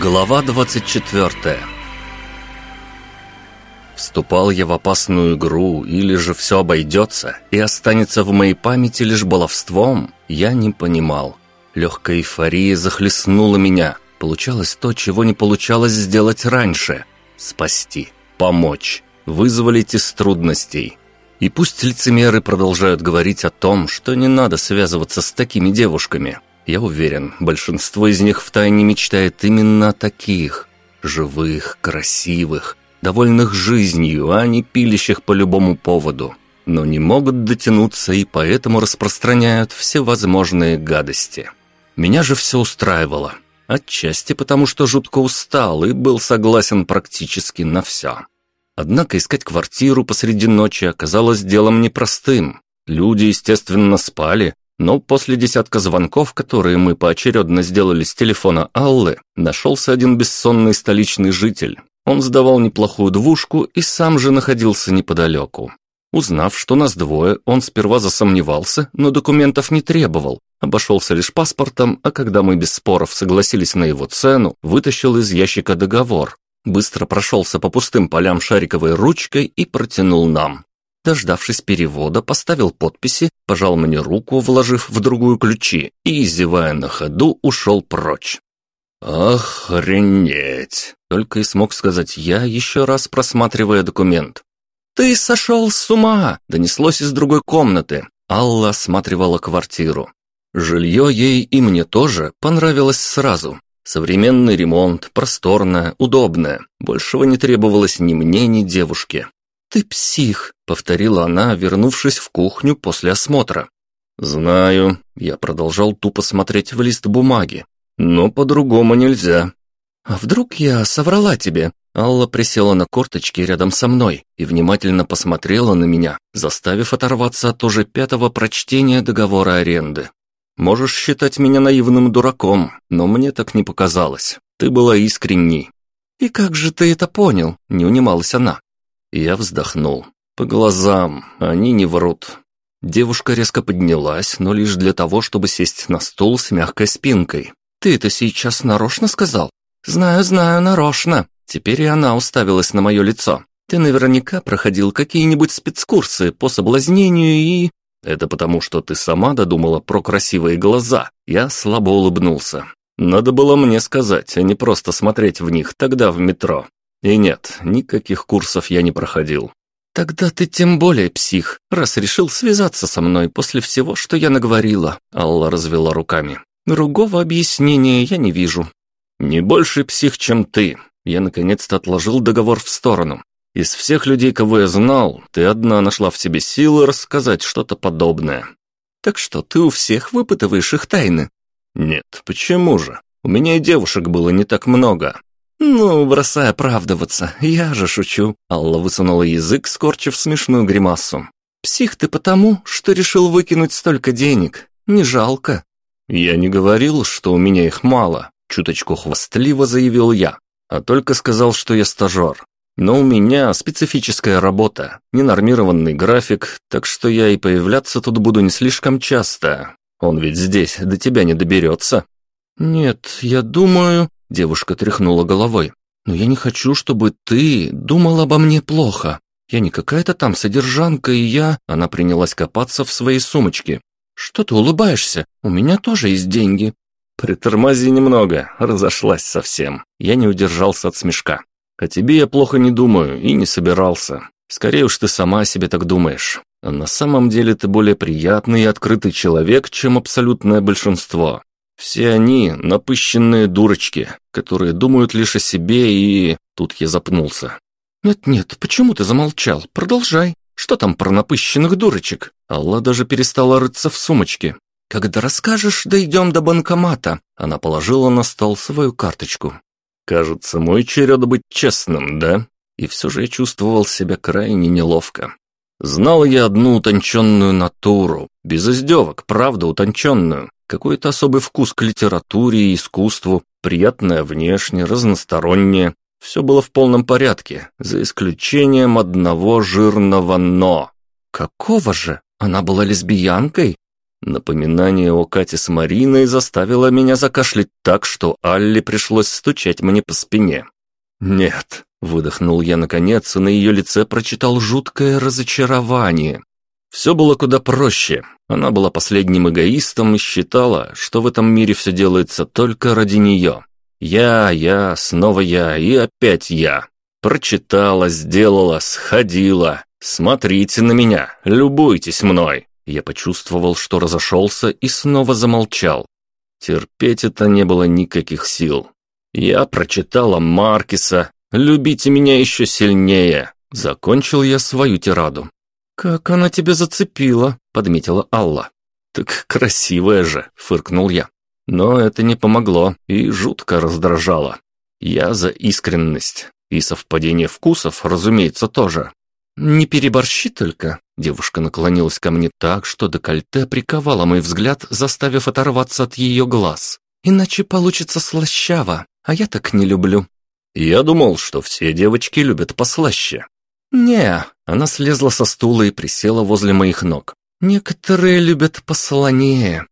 Глава 24 Вступал я в опасную игру, или же все обойдется и останется в моей памяти лишь баловством, я не понимал. Легкая эйфория захлестнула меня. Получалось то, чего не получалось сделать раньше. Спасти, помочь, вызволить из трудностей. И пусть лицемеры продолжают говорить о том, что не надо связываться с такими девушками. Я уверен, большинство из них втайне мечтает именно о таких. Живых, красивых, довольных жизнью, а не пилищих по любому поводу. Но не могут дотянуться и поэтому распространяют всевозможные гадости. Меня же все устраивало. Отчасти потому, что жутко устал и был согласен практически на все. Однако искать квартиру посреди ночи оказалось делом непростым. Люди, естественно, спали, но после десятка звонков, которые мы поочередно сделали с телефона Аллы, нашелся один бессонный столичный житель. Он сдавал неплохую двушку и сам же находился неподалеку. Узнав, что нас двое, он сперва засомневался, но документов не требовал, обошелся лишь паспортом, а когда мы без споров согласились на его цену, вытащил из ящика договор, быстро прошелся по пустым полям шариковой ручкой и протянул нам. Дождавшись перевода, поставил подписи, пожал мне руку, вложив в другую ключи, и, зевая на ходу, ушел прочь. «Охренеть!» — только и смог сказать я, еще раз просматривая документ. «Ты сошел с ума!» — донеслось из другой комнаты. Алла осматривала квартиру. Жилье ей и мне тоже понравилось сразу. Современный ремонт, просторное, удобное. Большего не требовалось ни мне, ни девушке. «Ты псих», — повторила она, вернувшись в кухню после осмотра. «Знаю», — я продолжал тупо смотреть в лист бумаги. «Но по-другому нельзя». «А вдруг я соврала тебе?» Алла присела на корточки рядом со мной и внимательно посмотрела на меня, заставив оторваться от уже пятого прочтения договора аренды. «Можешь считать меня наивным дураком, но мне так не показалось. Ты была искренней». «И как же ты это понял?» – не унималась она. Я вздохнул. По глазам, они не врут. Девушка резко поднялась, но лишь для того, чтобы сесть на стул с мягкой спинкой. «Ты это сейчас нарочно сказал?» «Знаю, знаю, нарочно». Теперь и она уставилась на мое лицо. «Ты наверняка проходил какие-нибудь спецкурсы по соблазнению и...» «Это потому, что ты сама додумала про красивые глаза». Я слабо улыбнулся. «Надо было мне сказать, а не просто смотреть в них тогда в метро. И нет, никаких курсов я не проходил. «Тогда ты тем более псих, раз решил связаться со мной после всего, что я наговорила», Алла развела руками. «Другого объяснения я не вижу». «Не больше псих, чем ты». Я наконец-то отложил договор в сторону. Из всех людей, кого я знал, ты одна нашла в себе силы рассказать что-то подобное. Так что ты у всех выпытываешь их тайны? Нет, почему же? У меня и девушек было не так много. «Ну, бросай оправдываться, я же шучу». Алла высунула язык, скорчив смешную гримасу. «Псих ты потому, что решил выкинуть столько денег. Не жалко». «Я не говорил, что у меня их мало», — чуточку хвастливо заявил я, а только сказал, что я стажер. Но у меня специфическая работа, ненормированный график, так что я и появляться тут буду не слишком часто. Он ведь здесь до тебя не доберется». «Нет, я думаю...» Девушка тряхнула головой. «Но я не хочу, чтобы ты думал обо мне плохо. Я не какая-то там содержанка, и я...» Она принялась копаться в своей сумочке. «Что ты улыбаешься? У меня тоже есть деньги». «Притормози немного, разошлась совсем». Я не удержался от смешка. «О тебе я плохо не думаю и не собирался. Скорее уж ты сама о себе так думаешь. А на самом деле ты более приятный и открытый человек, чем абсолютное большинство. Все они напыщенные дурочки, которые думают лишь о себе и... Тут я запнулся. «Нет-нет, почему ты замолчал? Продолжай. Что там про напыщенных дурочек?» Алла даже перестала рыться в сумочке. «Когда расскажешь, дойдем до банкомата». Она положила на стол свою карточку. «Кажется, мой черед быть честным, да?» И все же я чувствовал себя крайне неловко. Знал я одну утонченную натуру, без издевок, правда утонченную, какой-то особый вкус к литературе и искусству, приятное внешне, разностороннее. Все было в полном порядке, за исключением одного жирного «но». Какого же? Она была лесбиянкой? Напоминание о Кате с Мариной заставило меня закашлять так, что Алле пришлось стучать мне по спине. «Нет», — выдохнул я наконец, и на ее лице прочитал жуткое разочарование. Все было куда проще. Она была последним эгоистом и считала, что в этом мире все делается только ради нее. Я, я, снова я и опять я. Прочитала, сделала, сходила. Смотрите на меня, любуйтесь мной. Я почувствовал, что разошелся и снова замолчал. Терпеть это не было никаких сил. Я прочитала Маркиса «Любите меня еще сильнее». Закончил я свою тираду. «Как она тебя зацепила», — подметила Алла. «Так красивая же», — фыркнул я. Но это не помогло и жутко раздражало. Я за искренность. И совпадение вкусов, разумеется, тоже. «Не переборщи только», — девушка наклонилась ко мне так, что декольте приковало мой взгляд, заставив оторваться от ее глаз. «Иначе получится слащаво, а я так не люблю». Я думал, что все девочки любят послаще. «Не», — она слезла со стула и присела возле моих ног. «Некоторые любят послонее».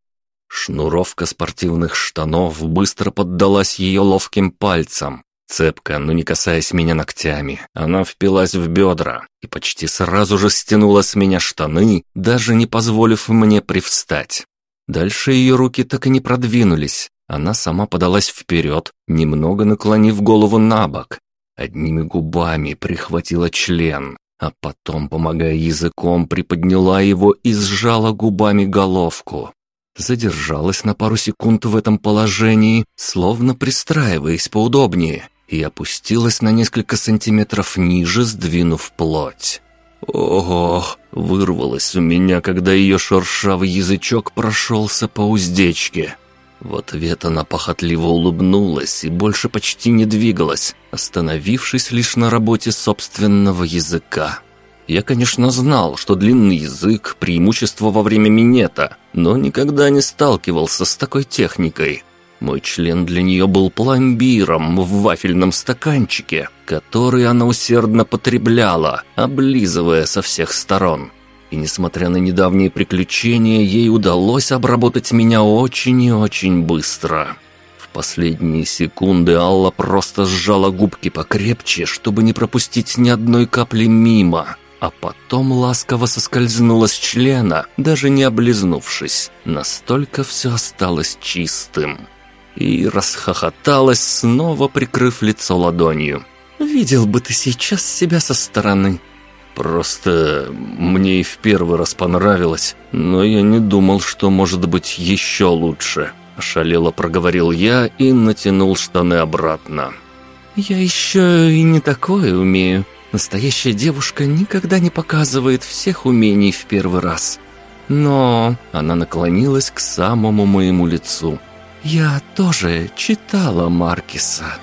Шнуровка спортивных штанов быстро поддалась ее ловким пальцам. Цепко, но не касаясь меня ногтями, она впилась в бедра и почти сразу же стянула с меня штаны, даже не позволив мне привстать. Дальше ее руки так и не продвинулись. Она сама подалась вперед, немного наклонив голову на бок. Одними губами прихватила член, а потом, помогая языком, приподняла его и сжала губами головку. Задержалась на пару секунд в этом положении, словно пристраиваясь поудобнее, и опустилась на несколько сантиметров ниже, сдвинув плоть. Ого, вырвалось у меня, когда ее шершавый язычок прошелся по уздечке. В ответ она похотливо улыбнулась и больше почти не двигалась, остановившись лишь на работе собственного языка. Я, конечно, знал, что длинный язык – преимущество во время минета, но никогда не сталкивался с такой техникой – мой член для нее был пломбиром в вафельном стаканчике, который она усердно потребляла, облизывая со всех сторон. И несмотря на недавние приключения, ей удалось обработать меня очень и очень быстро. В последние секунды Алла просто сжала губки покрепче, чтобы не пропустить ни одной капли мимо, а потом ласково соскользнула с члена, даже не облизнувшись. Настолько все осталось чистым и расхохоталась, снова прикрыв лицо ладонью. «Видел бы ты сейчас себя со стороны». «Просто мне и в первый раз понравилось, но я не думал, что может быть еще лучше», – ошалело проговорил я и натянул штаны обратно. «Я еще и не такое умею. Настоящая девушка никогда не показывает всех умений в первый раз. Но...» – она наклонилась к самому моему лицу – я тоже читала Маркиса.